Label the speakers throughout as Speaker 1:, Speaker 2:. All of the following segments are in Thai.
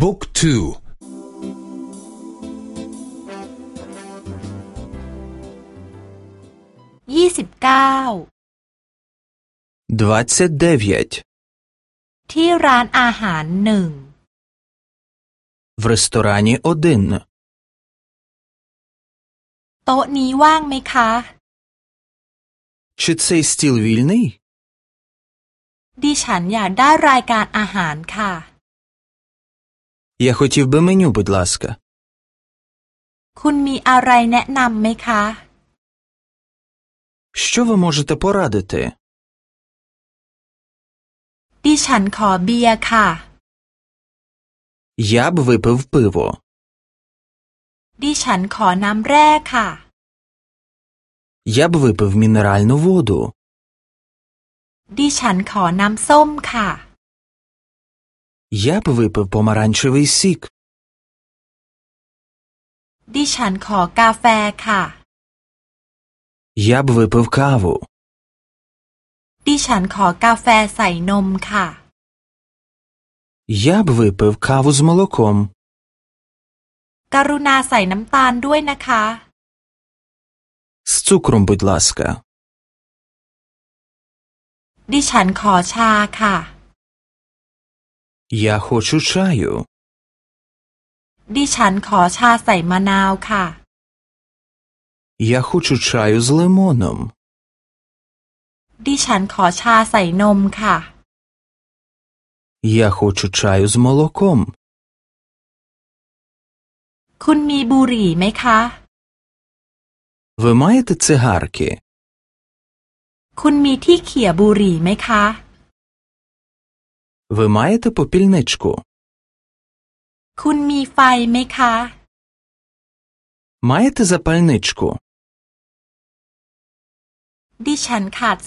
Speaker 1: บุ๊กทู
Speaker 2: ยี่สิบเก้าที่ร้านอาหารหนึ่ง
Speaker 1: วรสตอรานีโอดิน
Speaker 2: โต๊ะนี้ว่างไหมคะ
Speaker 1: ชิดเซสติลวิลนี
Speaker 2: ดิฉันอยากได้รายการอาหารค่ะ
Speaker 1: Я хотів би меню, будь ласка.
Speaker 2: คุณมีอะไรแนะนำไหมคะ
Speaker 1: Що ви можете порадити?
Speaker 2: ดิฉันขอเบียร์ค่ะ
Speaker 1: Я б випив пиво.
Speaker 2: ดิฉันขอน้ำแร่ค่ะ
Speaker 1: Я б випив мінеральну воду.
Speaker 2: ดิฉันขอน้ำส้มค่ะ
Speaker 1: Я б в ы п и л п о м а р а н ч е в ы й с и к
Speaker 2: ดิฉันขอกาแฟค่ะ
Speaker 1: Я б в ы п и л каву. ด
Speaker 2: ิฉันขอกาแฟใส่นมค่ะ
Speaker 1: Я б в ы п и л каву с молоком.
Speaker 2: กรุณาใส่น้ำตาลด้วยนะคะ
Speaker 1: З цукром, будь ласка.
Speaker 2: ดิฉันขอชาค่ะ
Speaker 1: Я хочу чаю.
Speaker 2: ดิฉันขอชาใส่มะนาวค่ะ
Speaker 1: Я хочу чаю з лимоном.
Speaker 2: ดิฉันขอชาใส่นมค่ะ
Speaker 1: Я хочу чаю з молоком.
Speaker 2: คุณมีบุหรี่ไหมคะ
Speaker 1: Ви маєте цигарки?
Speaker 2: คุณมีที่เขี่ยบุหรี่ไหมคะ
Speaker 1: Ви маєте попільничку? Кун Маєте запальничку?
Speaker 2: Дичан кад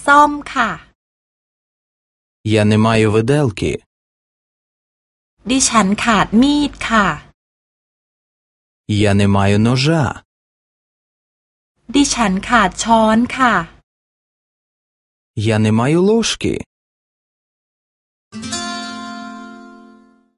Speaker 1: Я не маю виделки.
Speaker 2: Дичан кад
Speaker 1: Я не маю ножа.
Speaker 2: Дичан кад
Speaker 1: Я не маю ложки.